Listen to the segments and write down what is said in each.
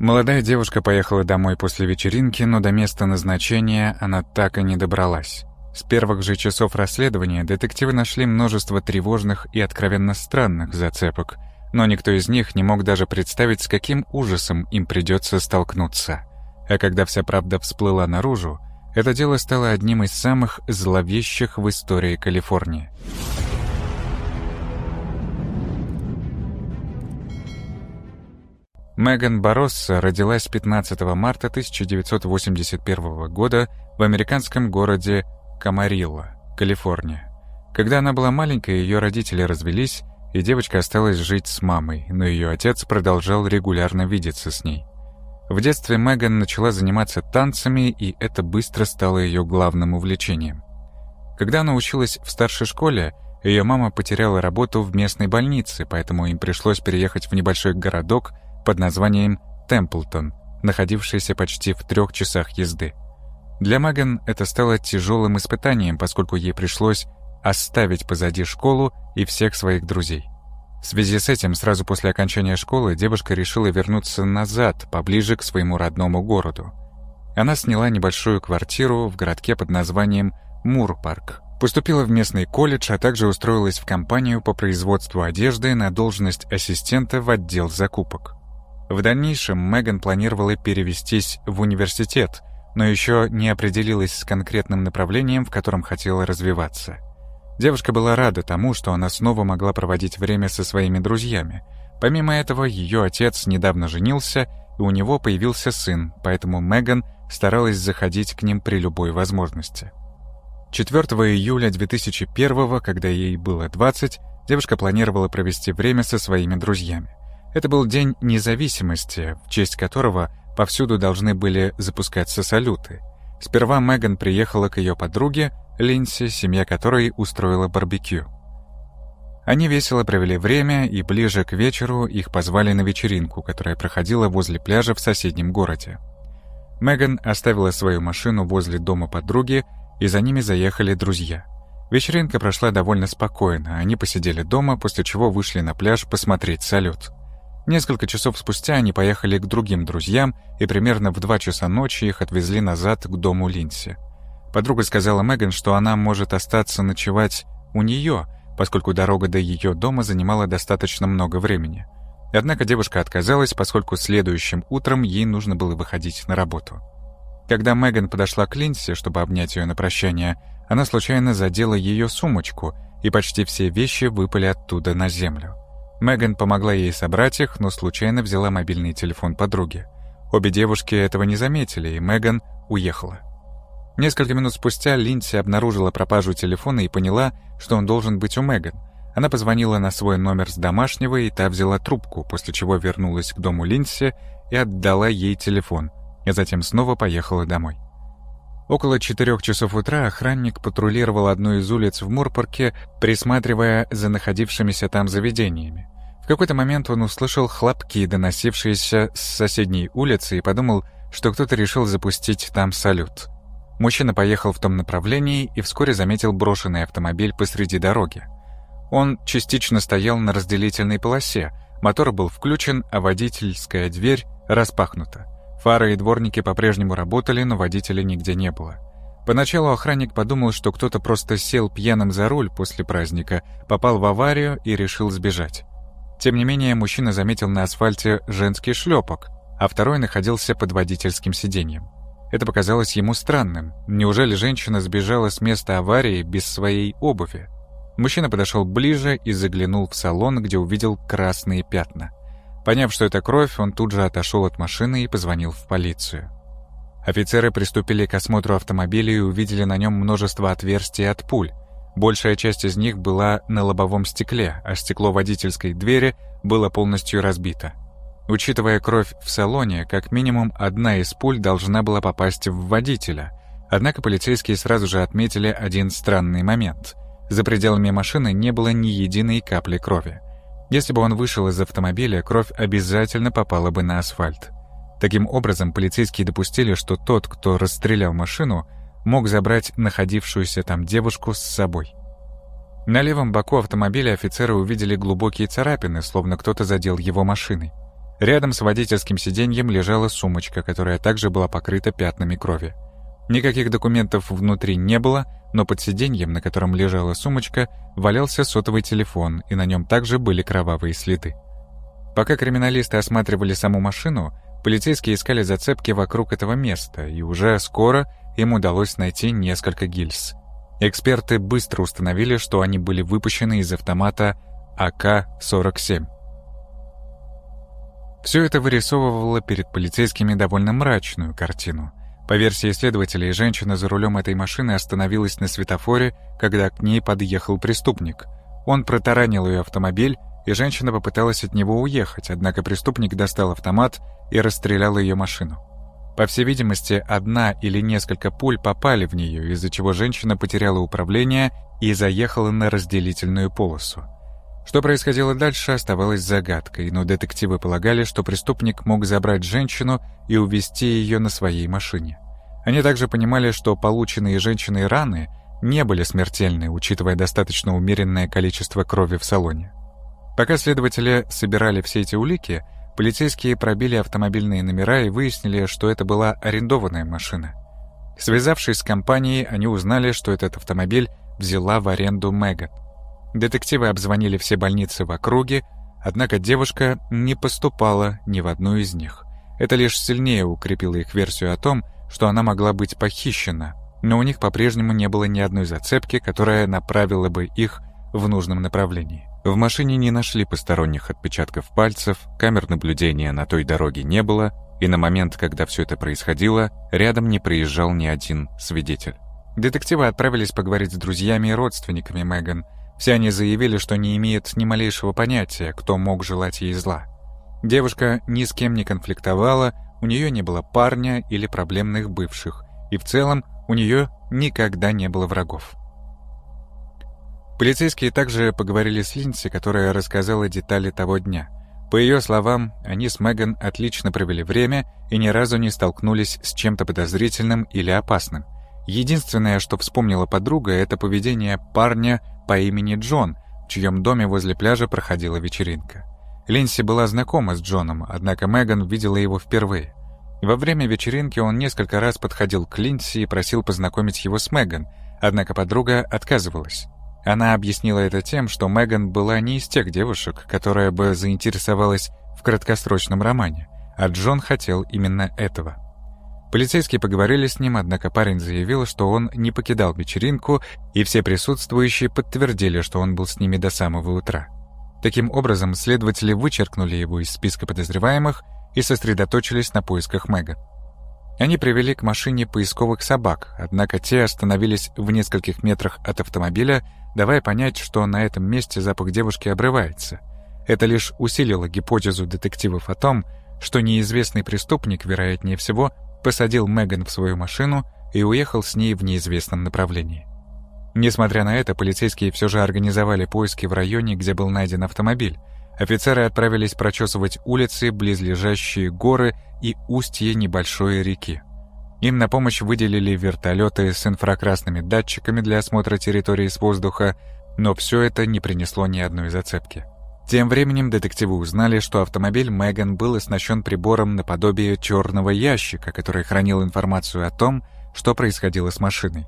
Молодая девушка поехала домой после вечеринки, но до места назначения она так и не добралась. С первых же часов расследования детективы нашли множество тревожных и откровенно странных зацепок, но никто из них не мог даже представить, с каким ужасом им придется столкнуться. А когда вся правда всплыла наружу, это дело стало одним из самых зловещих в истории Калифорнии. Меган Баросса родилась 15 марта 1981 года в американском городе Камарилла, Калифорния. Когда она была маленькой, ее родители развелись, и девочка осталась жить с мамой, но ее отец продолжал регулярно видеться с ней. В детстве Меган начала заниматься танцами, и это быстро стало ее главным увлечением. Когда она училась в старшей школе, ее мама потеряла работу в местной больнице, поэтому им пришлось переехать в небольшой городок под названием Темплтон, находившийся почти в трех часах езды. Для Меган это стало тяжелым испытанием, поскольку ей пришлось оставить позади школу и всех своих друзей. В связи с этим, сразу после окончания школы, девушка решила вернуться назад, поближе к своему родному городу. Она сняла небольшую квартиру в городке под названием Мурпарк, поступила в местный колледж, а также устроилась в компанию по производству одежды на должность ассистента в отдел закупок. В дальнейшем Меган планировала перевестись в университет, но еще не определилась с конкретным направлением, в котором хотела развиваться. Девушка была рада тому, что она снова могла проводить время со своими друзьями. Помимо этого, ее отец недавно женился, и у него появился сын, поэтому Меган старалась заходить к ним при любой возможности. 4 июля 2001 когда ей было 20, девушка планировала провести время со своими друзьями. Это был День независимости, в честь которого Повсюду должны были запускаться салюты. Сперва Меган приехала к ее подруге, Линси, семья которой устроила барбекю. Они весело провели время, и ближе к вечеру их позвали на вечеринку, которая проходила возле пляжа в соседнем городе. Меган оставила свою машину возле дома подруги, и за ними заехали друзья. Вечеринка прошла довольно спокойно, они посидели дома, после чего вышли на пляж посмотреть салют. Несколько часов спустя они поехали к другим друзьям, и примерно в два часа ночи их отвезли назад к дому Линси. Подруга сказала Меган, что она может остаться ночевать у нее, поскольку дорога до ее дома занимала достаточно много времени. Однако девушка отказалась, поскольку следующим утром ей нужно было выходить на работу. Когда Меган подошла к Линси, чтобы обнять ее на прощание, она случайно задела ее сумочку, и почти все вещи выпали оттуда на землю. Меган помогла ей собрать их, но случайно взяла мобильный телефон подруги. Обе девушки этого не заметили, и Меган уехала. Несколько минут спустя Линдси обнаружила пропажу телефона и поняла, что он должен быть у Меган. Она позвонила на свой номер с домашнего, и та взяла трубку, после чего вернулась к дому Линдси и отдала ей телефон, а затем снова поехала домой. Около четырех часов утра охранник патрулировал одну из улиц в Мурпарке, присматривая за находившимися там заведениями. В какой-то момент он услышал хлопки, доносившиеся с соседней улицы, и подумал, что кто-то решил запустить там салют. Мужчина поехал в том направлении и вскоре заметил брошенный автомобиль посреди дороги. Он частично стоял на разделительной полосе, мотор был включен, а водительская дверь распахнута. Фары и дворники по-прежнему работали, но водителя нигде не было. Поначалу охранник подумал, что кто-то просто сел пьяным за руль после праздника, попал в аварию и решил сбежать. Тем не менее, мужчина заметил на асфальте женский шлепок, а второй находился под водительским сиденьем. Это показалось ему странным. Неужели женщина сбежала с места аварии без своей обуви? Мужчина подошел ближе и заглянул в салон, где увидел красные пятна. Поняв, что это кровь, он тут же отошел от машины и позвонил в полицию. Офицеры приступили к осмотру автомобиля и увидели на нем множество отверстий от пуль. Большая часть из них была на лобовом стекле, а стекло водительской двери было полностью разбито. Учитывая кровь в салоне, как минимум одна из пуль должна была попасть в водителя. Однако полицейские сразу же отметили один странный момент. За пределами машины не было ни единой капли крови. Если бы он вышел из автомобиля, кровь обязательно попала бы на асфальт. Таким образом, полицейские допустили, что тот, кто расстрелял машину, мог забрать находившуюся там девушку с собой. На левом боку автомобиля офицеры увидели глубокие царапины, словно кто-то задел его машиной. Рядом с водительским сиденьем лежала сумочка, которая также была покрыта пятнами крови. Никаких документов внутри не было, но под сиденьем, на котором лежала сумочка, валялся сотовый телефон, и на нем также были кровавые следы. Пока криминалисты осматривали саму машину, полицейские искали зацепки вокруг этого места, и уже скоро им удалось найти несколько гильз. Эксперты быстро установили, что они были выпущены из автомата АК-47. Все это вырисовывало перед полицейскими довольно мрачную картину. По версии следователей, женщина за рулем этой машины остановилась на светофоре, когда к ней подъехал преступник. Он протаранил ее автомобиль, и женщина попыталась от него уехать, однако преступник достал автомат и расстрелял ее машину. По всей видимости, одна или несколько пуль попали в нее, из-за чего женщина потеряла управление и заехала на разделительную полосу. Что происходило дальше, оставалось загадкой, но детективы полагали, что преступник мог забрать женщину и увезти ее на своей машине. Они также понимали, что полученные женщиной раны не были смертельны, учитывая достаточно умеренное количество крови в салоне. Пока следователи собирали все эти улики, полицейские пробили автомобильные номера и выяснили, что это была арендованная машина. Связавшись с компанией, они узнали, что этот автомобиль взяла в аренду Меган. Детективы обзвонили все больницы в округе, однако девушка не поступала ни в одну из них. Это лишь сильнее укрепило их версию о том, что она могла быть похищена, но у них по-прежнему не было ни одной зацепки, которая направила бы их в нужном направлении. В машине не нашли посторонних отпечатков пальцев, камер наблюдения на той дороге не было, и на момент, когда все это происходило, рядом не проезжал ни один свидетель. Детективы отправились поговорить с друзьями и родственниками Меган, все они заявили, что не имеют ни малейшего понятия, кто мог желать ей зла. Девушка ни с кем не конфликтовала, у нее не было парня или проблемных бывших, и в целом у нее никогда не было врагов. Полицейские также поговорили с Линси, которая рассказала детали того дня. По ее словам, они с Меган отлично провели время и ни разу не столкнулись с чем-то подозрительным или опасным. Единственное, что вспомнила подруга, это поведение парня по имени Джон, в чьем доме возле пляжа проходила вечеринка. Линси была знакома с Джоном, однако Меган видела его впервые. Во время вечеринки он несколько раз подходил к Линси и просил познакомить его с Меган, однако подруга отказывалась. Она объяснила это тем, что Меган была не из тех девушек, которая бы заинтересовалась в краткосрочном романе, а Джон хотел именно этого. Полицейские поговорили с ним, однако парень заявил, что он не покидал вечеринку, и все присутствующие подтвердили, что он был с ними до самого утра. Таким образом, следователи вычеркнули его из списка подозреваемых и сосредоточились на поисках Мэга. Они привели к машине поисковых собак, однако те остановились в нескольких метрах от автомобиля, давая понять, что на этом месте запах девушки обрывается. Это лишь усилило гипотезу детективов о том, что неизвестный преступник, вероятнее всего, посадил Меган в свою машину и уехал с ней в неизвестном направлении. Несмотря на это, полицейские все же организовали поиски в районе, где был найден автомобиль. Офицеры отправились прочесывать улицы, близлежащие горы и устье небольшой реки. Им на помощь выделили вертолеты с инфракрасными датчиками для осмотра территории с воздуха, но все это не принесло ни одной зацепки. Тем временем детективы узнали, что автомобиль Меган был оснащен прибором наподобие черного ящика, который хранил информацию о том, что происходило с машиной.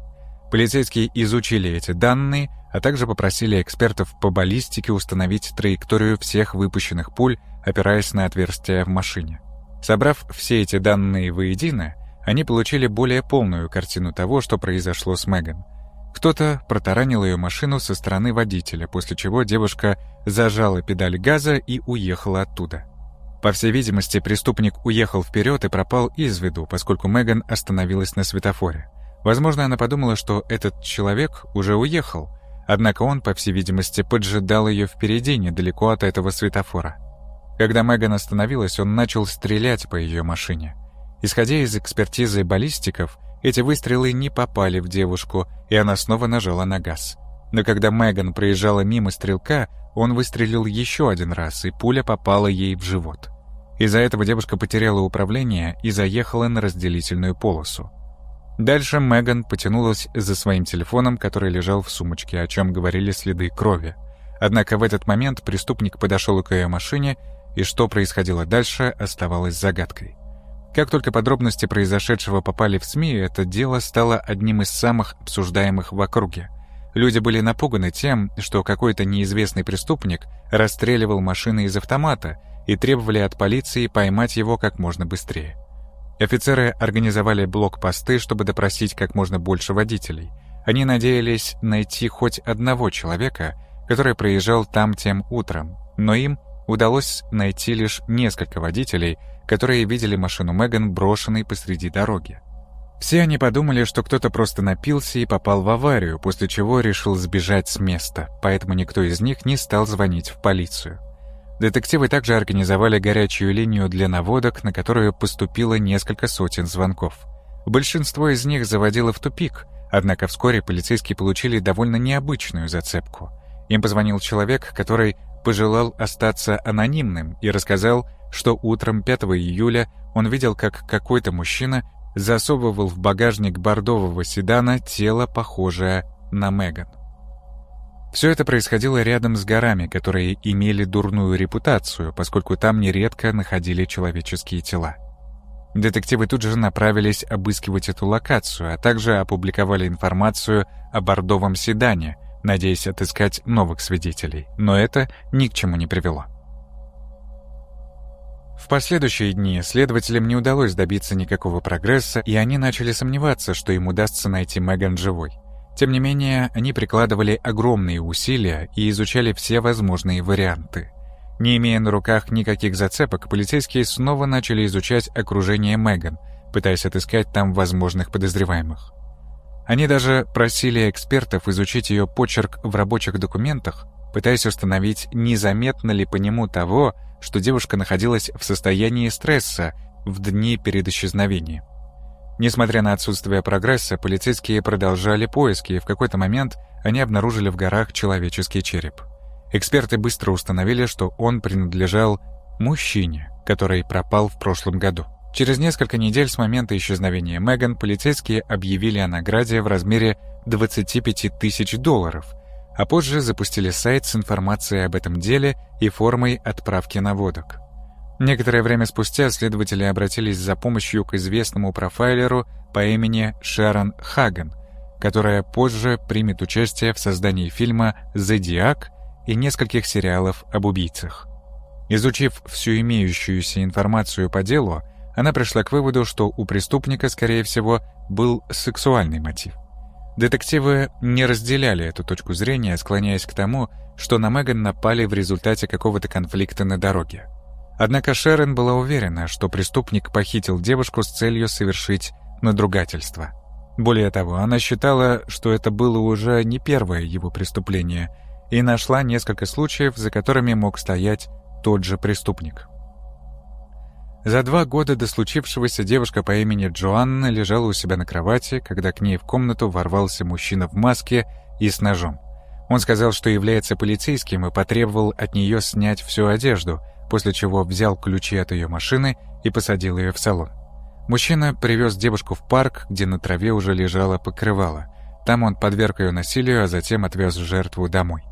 Полицейские изучили эти данные, а также попросили экспертов по баллистике установить траекторию всех выпущенных пуль, опираясь на отверстия в машине. Собрав все эти данные воедино, они получили более полную картину того, что произошло с Меган. Кто-то протаранил ее машину со стороны водителя, после чего девушка зажала педаль газа и уехала оттуда. По всей видимости, преступник уехал вперед и пропал из виду, поскольку Меган остановилась на светофоре. Возможно, она подумала, что этот человек уже уехал, однако он, по всей видимости, поджидал ее впереди, недалеко от этого светофора. Когда Меган остановилась, он начал стрелять по ее машине. Исходя из экспертизы баллистиков, эти выстрелы не попали в девушку, и она снова нажала на газ. Но когда Меган проезжала мимо стрелка, он выстрелил еще один раз, и пуля попала ей в живот. Из-за этого девушка потеряла управление и заехала на разделительную полосу. Дальше Меган потянулась за своим телефоном, который лежал в сумочке, о чем говорили следы крови. Однако в этот момент преступник подошел к ее машине и что происходило дальше, оставалось загадкой. Как только подробности произошедшего попали в СМИ, это дело стало одним из самых обсуждаемых в округе. Люди были напуганы тем, что какой-то неизвестный преступник расстреливал машины из автомата и требовали от полиции поймать его как можно быстрее. Офицеры организовали блокпосты, чтобы допросить как можно больше водителей. Они надеялись найти хоть одного человека, который проезжал там тем утром, но им удалось найти лишь несколько водителей, которые видели машину Меган брошенной посреди дороги. Все они подумали, что кто-то просто напился и попал в аварию, после чего решил сбежать с места, поэтому никто из них не стал звонить в полицию. Детективы также организовали горячую линию для наводок, на которую поступило несколько сотен звонков. Большинство из них заводило в тупик, однако вскоре полицейские получили довольно необычную зацепку. Им позвонил человек, который пожелал остаться анонимным и рассказал, что утром 5 июля он видел, как какой-то мужчина засовывал в багажник бордового седана тело, похожее на Меган. Все это происходило рядом с горами, которые имели дурную репутацию, поскольку там нередко находили человеческие тела. Детективы тут же направились обыскивать эту локацию, а также опубликовали информацию о бордовом седане, надеясь отыскать новых свидетелей, но это ни к чему не привело. В последующие дни следователям не удалось добиться никакого прогресса, и они начали сомневаться, что им удастся найти Меган живой. Тем не менее, они прикладывали огромные усилия и изучали все возможные варианты. Не имея на руках никаких зацепок, полицейские снова начали изучать окружение Меган, пытаясь отыскать там возможных подозреваемых. Они даже просили экспертов изучить ее почерк в рабочих документах, пытаясь установить, незаметно ли по нему того, что девушка находилась в состоянии стресса в дни перед исчезновением. Несмотря на отсутствие прогресса, полицейские продолжали поиски, и в какой-то момент они обнаружили в горах человеческий череп. Эксперты быстро установили, что он принадлежал мужчине, который пропал в прошлом году. Через несколько недель с момента исчезновения Меган полицейские объявили о награде в размере 25 тысяч долларов – а позже запустили сайт с информацией об этом деле и формой отправки наводок. Некоторое время спустя следователи обратились за помощью к известному профайлеру по имени Шерон Хаган, которая позже примет участие в создании фильма «Зодиак» и нескольких сериалов об убийцах. Изучив всю имеющуюся информацию по делу, она пришла к выводу, что у преступника, скорее всего, был сексуальный мотив. Детективы не разделяли эту точку зрения, склоняясь к тому, что на Меган напали в результате какого-то конфликта на дороге. Однако Шерон была уверена, что преступник похитил девушку с целью совершить надругательство. Более того, она считала, что это было уже не первое его преступление, и нашла несколько случаев, за которыми мог стоять тот же преступник. За два года до случившегося девушка по имени Джоанна лежала у себя на кровати, когда к ней в комнату ворвался мужчина в маске и с ножом. Он сказал, что является полицейским и потребовал от нее снять всю одежду, после чего взял ключи от ее машины и посадил ее в салон. Мужчина привез девушку в парк, где на траве уже лежало покрывало. Там он подверг ее насилию, а затем отвез жертву домой.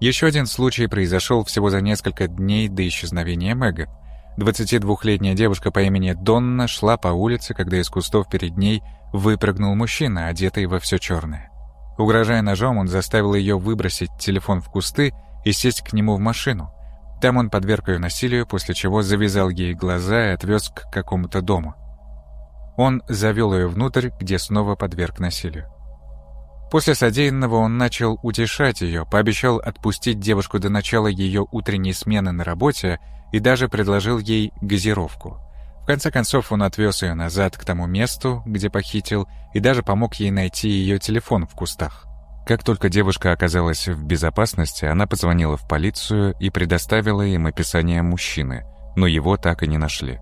Еще один случай произошел всего за несколько дней до исчезновения Мэган. 22-летняя девушка по имени Донна шла по улице, когда из кустов перед ней выпрыгнул мужчина, одетый во все черное. Угрожая ножом, он заставил ее выбросить телефон в кусты и сесть к нему в машину. Там он подверг ее насилию, после чего завязал ей глаза и отвез к какому-то дому. Он завел ее внутрь, где снова подверг насилию. После содеянного он начал утешать ее, пообещал отпустить девушку до начала ее утренней смены на работе и даже предложил ей газировку. В конце концов он отвез ее назад к тому месту, где похитил, и даже помог ей найти ее телефон в кустах. Как только девушка оказалась в безопасности, она позвонила в полицию и предоставила им описание мужчины, но его так и не нашли.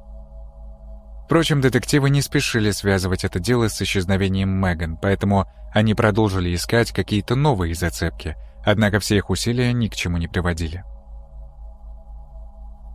Впрочем, детективы не спешили связывать это дело с исчезновением Меган, поэтому они продолжили искать какие-то новые зацепки, однако все их усилия ни к чему не приводили.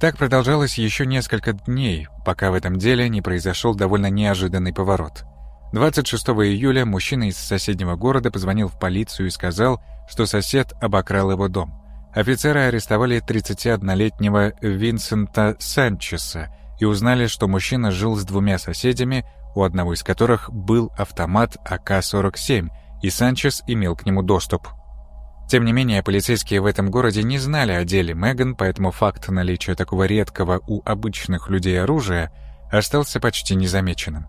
Так продолжалось еще несколько дней, пока в этом деле не произошел довольно неожиданный поворот. 26 июля мужчина из соседнего города позвонил в полицию и сказал, что сосед обокрал его дом. офицеры арестовали 31-летнего Винсента Санчеса и узнали, что мужчина жил с двумя соседями, у одного из которых был автомат АК-47, и Санчес имел к нему доступ. Тем не менее, полицейские в этом городе не знали о деле Меган, поэтому факт наличия такого редкого у обычных людей оружия остался почти незамеченным.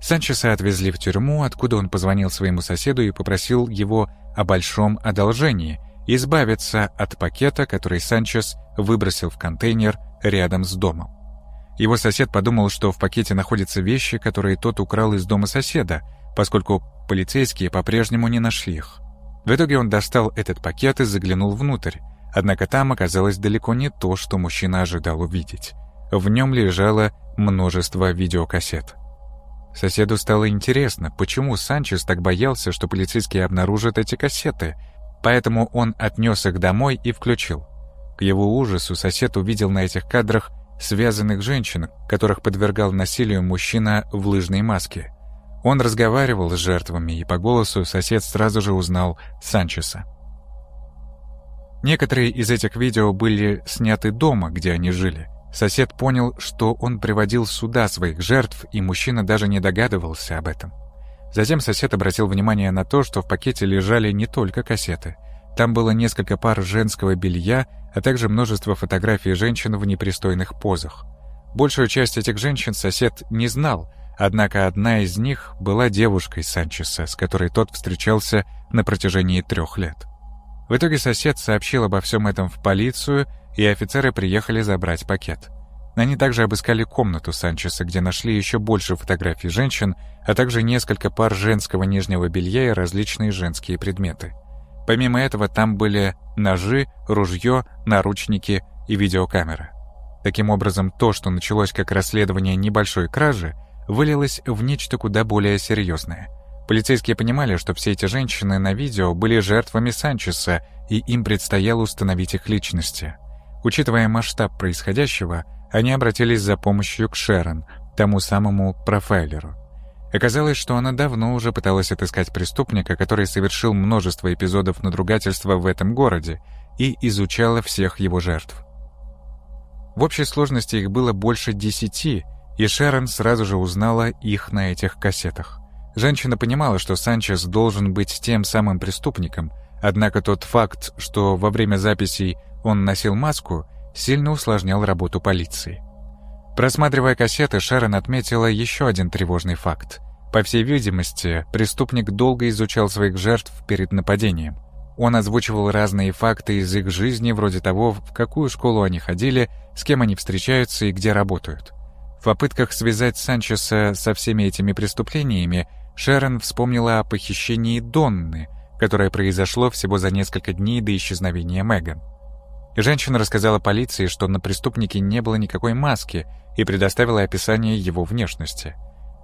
Санчеса отвезли в тюрьму, откуда он позвонил своему соседу и попросил его о большом одолжении – избавиться от пакета, который Санчес выбросил в контейнер рядом с домом. Его сосед подумал, что в пакете находятся вещи, которые тот украл из дома соседа, поскольку полицейские по-прежнему не нашли их. В итоге он достал этот пакет и заглянул внутрь, однако там оказалось далеко не то, что мужчина ожидал увидеть. В нем лежало множество видеокассет. Соседу стало интересно, почему Санчес так боялся, что полицейские обнаружат эти кассеты, поэтому он отнес их домой и включил. К его ужасу сосед увидел на этих кадрах связанных женщин, которых подвергал насилию мужчина в лыжной маске. Он разговаривал с жертвами, и по голосу сосед сразу же узнал Санчеса. Некоторые из этих видео были сняты дома, где они жили – Сосед понял, что он приводил сюда своих жертв, и мужчина даже не догадывался об этом. Затем сосед обратил внимание на то, что в пакете лежали не только кассеты. Там было несколько пар женского белья, а также множество фотографий женщин в непристойных позах. Большую часть этих женщин сосед не знал, однако одна из них была девушкой Санчеса, с которой тот встречался на протяжении трех лет. В итоге сосед сообщил обо всем этом в полицию, и офицеры приехали забрать пакет. Они также обыскали комнату Санчеса, где нашли еще больше фотографий женщин, а также несколько пар женского нижнего белья и различные женские предметы. Помимо этого, там были ножи, ружье, наручники и видеокамера. Таким образом, то, что началось как расследование небольшой кражи, вылилось в нечто куда более серьезное. Полицейские понимали, что все эти женщины на видео были жертвами Санчеса, и им предстояло установить их личности – Учитывая масштаб происходящего, они обратились за помощью к Шерон, тому самому профайлеру. Оказалось, что она давно уже пыталась отыскать преступника, который совершил множество эпизодов надругательства в этом городе, и изучала всех его жертв. В общей сложности их было больше десяти, и Шерон сразу же узнала их на этих кассетах. Женщина понимала, что Санчес должен быть тем самым преступником, однако тот факт, что во время записей он носил маску, сильно усложнял работу полиции. Просматривая кассеты, Шерон отметила еще один тревожный факт. По всей видимости, преступник долго изучал своих жертв перед нападением. Он озвучивал разные факты из их жизни, вроде того, в какую школу они ходили, с кем они встречаются и где работают. В попытках связать Санчеса со всеми этими преступлениями, Шерон вспомнила о похищении Донны, которое произошло всего за несколько дней до исчезновения Меган. Женщина рассказала полиции, что на преступнике не было никакой маски и предоставила описание его внешности.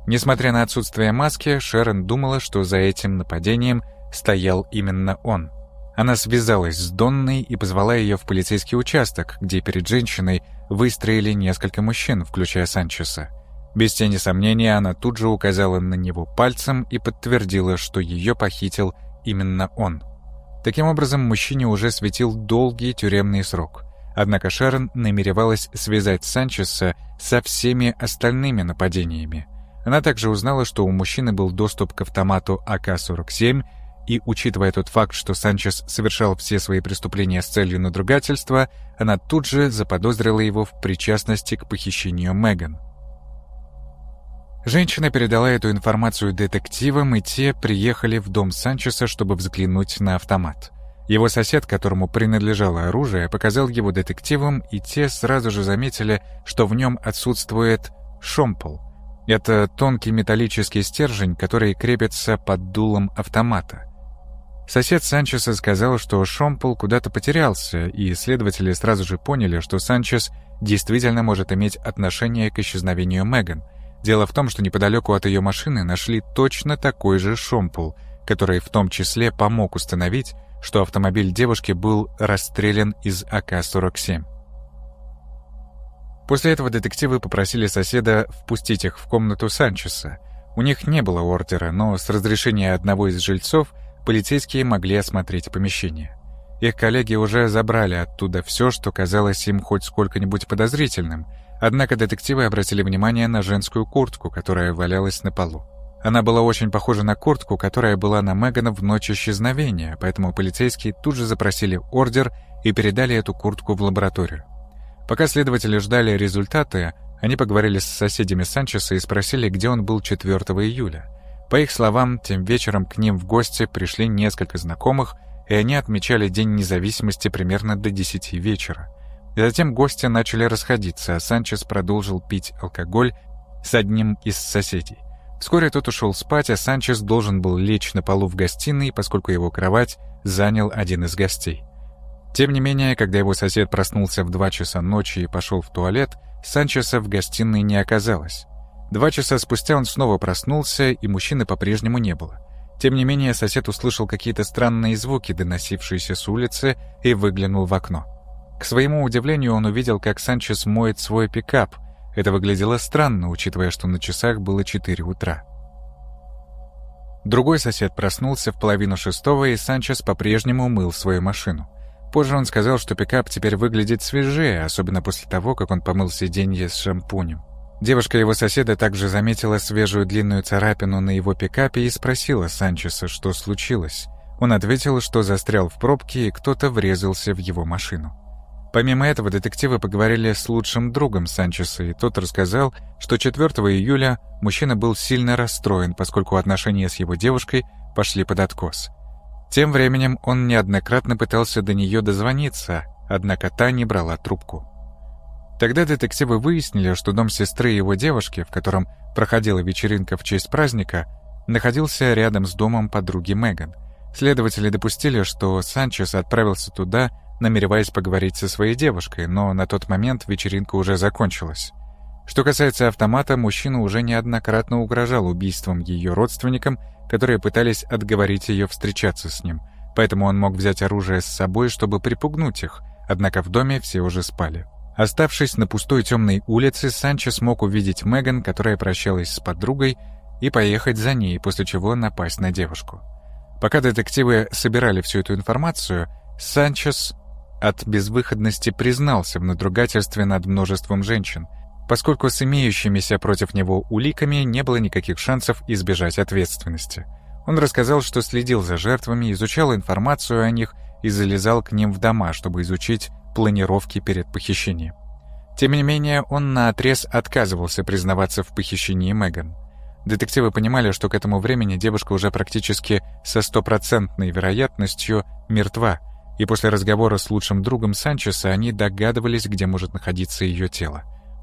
Несмотря на отсутствие маски, Шерон думала, что за этим нападением стоял именно он. Она связалась с Донной и позвала ее в полицейский участок, где перед женщиной выстроили несколько мужчин, включая Санчеса. Без тени сомнения, она тут же указала на него пальцем и подтвердила, что ее похитил именно он. Таким образом, мужчине уже светил долгий тюремный срок. Однако Шарон намеревалась связать Санчеса со всеми остальными нападениями. Она также узнала, что у мужчины был доступ к автомату АК-47, и, учитывая тот факт, что Санчес совершал все свои преступления с целью надругательства, она тут же заподозрила его в причастности к похищению Меган. Женщина передала эту информацию детективам, и те приехали в дом Санчеса, чтобы взглянуть на автомат. Его сосед, которому принадлежало оружие, показал его детективам, и те сразу же заметили, что в нем отсутствует шомпол. Это тонкий металлический стержень, который крепится под дулом автомата. Сосед Санчеса сказал, что шомпол куда-то потерялся, и следователи сразу же поняли, что Санчес действительно может иметь отношение к исчезновению Меган – Дело в том, что неподалеку от ее машины нашли точно такой же шомпол, который в том числе помог установить, что автомобиль девушки был расстрелян из АК-47. После этого детективы попросили соседа впустить их в комнату Санчеса. У них не было ордера, но с разрешения одного из жильцов полицейские могли осмотреть помещение. Их коллеги уже забрали оттуда все, что казалось им хоть сколько-нибудь подозрительным. Однако детективы обратили внимание на женскую куртку, которая валялась на полу. Она была очень похожа на куртку, которая была на Мегана в ночь исчезновения, поэтому полицейские тут же запросили ордер и передали эту куртку в лабораторию. Пока следователи ждали результаты, они поговорили с соседями Санчеса и спросили, где он был 4 июля. По их словам, тем вечером к ним в гости пришли несколько знакомых, и они отмечали День независимости примерно до 10 вечера. И затем гости начали расходиться, а Санчес продолжил пить алкоголь с одним из соседей. Вскоре тот ушел спать, а Санчес должен был лечь на полу в гостиной, поскольку его кровать занял один из гостей. Тем не менее, когда его сосед проснулся в 2 часа ночи и пошел в туалет, Санчеса в гостиной не оказалось. Два часа спустя он снова проснулся, и мужчины по-прежнему не было. Тем не менее, сосед услышал какие-то странные звуки, доносившиеся с улицы, и выглянул в окно. К своему удивлению, он увидел, как Санчес моет свой пикап. Это выглядело странно, учитывая, что на часах было 4 утра. Другой сосед проснулся в половину шестого, и Санчес по-прежнему мыл свою машину. Позже он сказал, что пикап теперь выглядит свежее, особенно после того, как он помыл сиденье с шампунем. Девушка его соседа также заметила свежую длинную царапину на его пикапе и спросила Санчеса, что случилось. Он ответил, что застрял в пробке и кто-то врезался в его машину. Помимо этого, детективы поговорили с лучшим другом Санчеса, и тот рассказал, что 4 июля мужчина был сильно расстроен, поскольку отношения с его девушкой пошли под откос. Тем временем он неоднократно пытался до нее дозвониться, однако та не брала трубку. Тогда детективы выяснили, что дом сестры его девушки, в котором проходила вечеринка в честь праздника, находился рядом с домом подруги Меган. Следователи допустили, что Санчес отправился туда, намереваясь поговорить со своей девушкой, но на тот момент вечеринка уже закончилась. Что касается автомата, мужчина уже неоднократно угрожал убийством ее родственникам, которые пытались отговорить ее встречаться с ним, поэтому он мог взять оружие с собой, чтобы припугнуть их, однако в доме все уже спали. Оставшись на пустой темной улице, Санчо смог увидеть Меган, которая прощалась с подругой, и поехать за ней, после чего напасть на девушку. Пока детективы собирали всю эту информацию, Санчес от безвыходности признался в надругательстве над множеством женщин, поскольку с имеющимися против него уликами не было никаких шансов избежать ответственности. Он рассказал, что следил за жертвами, изучал информацию о них и залезал к ним в дома, чтобы изучить планировки перед похищением. Тем не менее, он наотрез отказывался признаваться в похищении Меган. Детективы понимали, что к этому времени девушка уже практически со стопроцентной вероятностью мертва, и после разговора с лучшим другом Санчеса они догадывались, где может находиться ее тело.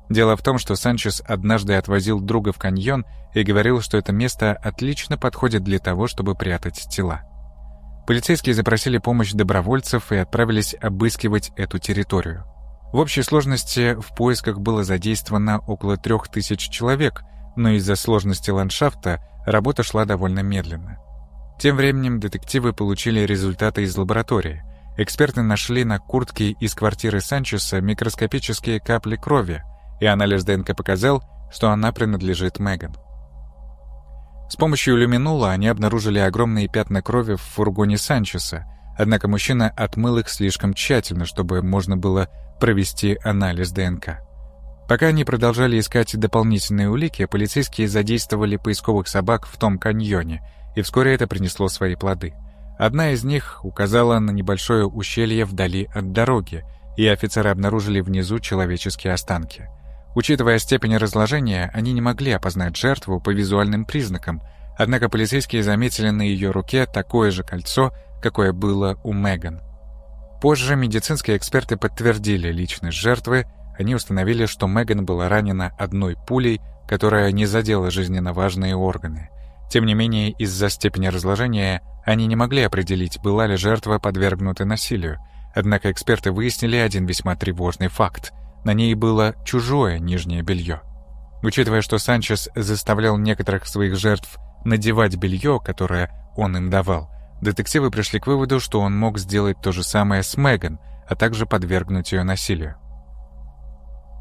Дело в том, что Санчес однажды отвозил друга в каньон и говорил, что это место отлично подходит для того, чтобы прятать тела. Полицейские запросили помощь добровольцев и отправились обыскивать эту территорию. В общей сложности в поисках было задействовано около трех тысяч человек, но из-за сложности ландшафта работа шла довольно медленно. Тем временем детективы получили результаты из лаборатории. Эксперты нашли на куртке из квартиры Санчеса микроскопические капли крови, и анализ ДНК показал, что она принадлежит Меган. С помощью люминула они обнаружили огромные пятна крови в фургоне Санчеса, однако мужчина отмыл их слишком тщательно, чтобы можно было провести анализ ДНК. Пока они продолжали искать дополнительные улики, полицейские задействовали поисковых собак в том каньоне, и вскоре это принесло свои плоды. Одна из них указала на небольшое ущелье вдали от дороги, и офицеры обнаружили внизу человеческие останки – Учитывая степень разложения, они не могли опознать жертву по визуальным признакам, однако полицейские заметили на ее руке такое же кольцо, какое было у Меган. Позже медицинские эксперты подтвердили личность жертвы, они установили, что Меган была ранена одной пулей, которая не задела жизненно важные органы. Тем не менее, из-за степени разложения они не могли определить, была ли жертва подвергнута насилию, однако эксперты выяснили один весьма тревожный факт – на ней было чужое нижнее белье. Учитывая, что Санчес заставлял некоторых своих жертв надевать белье, которое он им давал, детективы пришли к выводу, что он мог сделать то же самое с Меган, а также подвергнуть ее насилию.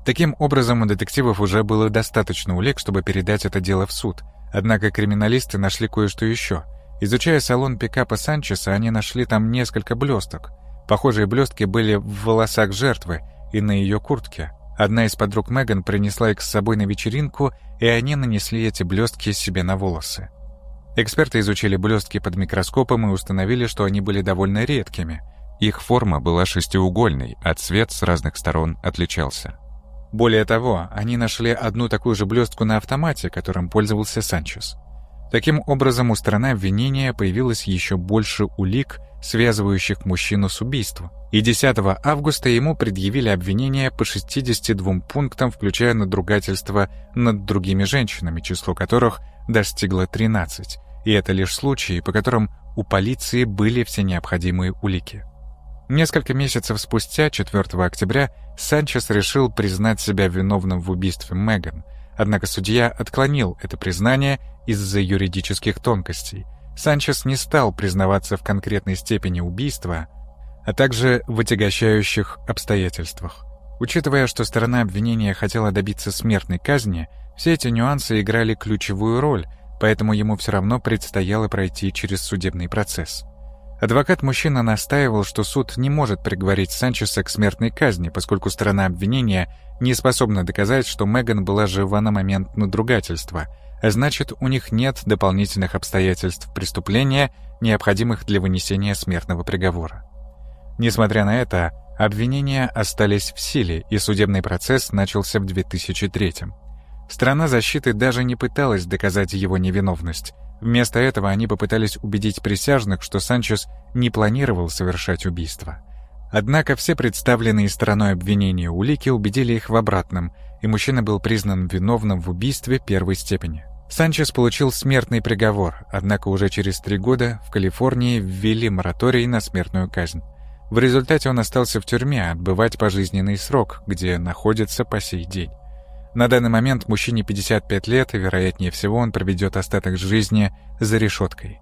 Таким образом, у детективов уже было достаточно улик, чтобы передать это дело в суд. Однако криминалисты нашли кое-что еще. Изучая салон пикапа Санчеса, они нашли там несколько блесток. Похожие блестки были в волосах жертвы и на ее куртке. Одна из подруг Меган принесла их с собой на вечеринку, и они нанесли эти блестки себе на волосы. Эксперты изучили блестки под микроскопом и установили, что они были довольно редкими. Их форма была шестиугольной, а цвет с разных сторон отличался. Более того, они нашли одну такую же блестку на автомате, которым пользовался Санчес. Таким образом, у стороны обвинения появилось еще больше улик, связывающих мужчину с убийством. И 10 августа ему предъявили обвинение по 62 пунктам, включая надругательство над другими женщинами, число которых достигло 13. И это лишь случаи, по которым у полиции были все необходимые улики. Несколько месяцев спустя, 4 октября, Санчес решил признать себя виновным в убийстве Меган. Однако судья отклонил это признание из-за юридических тонкостей. Санчес не стал признаваться в конкретной степени убийства, а также в отягощающих обстоятельствах. Учитывая, что сторона обвинения хотела добиться смертной казни, все эти нюансы играли ключевую роль, поэтому ему все равно предстояло пройти через судебный процесс. Адвокат мужчина настаивал, что суд не может приговорить Санчеса к смертной казни, поскольку сторона обвинения не способна доказать, что Меган была жива на момент надругательства, значит, у них нет дополнительных обстоятельств преступления, необходимых для вынесения смертного приговора. Несмотря на это, обвинения остались в силе, и судебный процесс начался в 2003 -м. Страна защиты даже не пыталась доказать его невиновность, Вместо этого они попытались убедить присяжных, что Санчес не планировал совершать убийство. Однако все представленные стороной обвинения улики убедили их в обратном, и мужчина был признан виновным в убийстве первой степени. Санчес получил смертный приговор, однако уже через три года в Калифорнии ввели мораторий на смертную казнь. В результате он остался в тюрьме отбывать пожизненный срок, где находится по сей день. На данный момент мужчине 55 лет, и, вероятнее всего, он проведет остаток жизни за решеткой.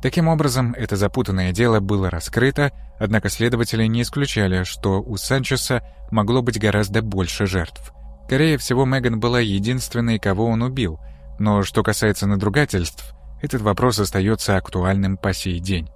Таким образом, это запутанное дело было раскрыто, однако следователи не исключали, что у Санчеса могло быть гораздо больше жертв. Скорее всего, Меган была единственной, кого он убил, но что касается надругательств, этот вопрос остается актуальным по сей день.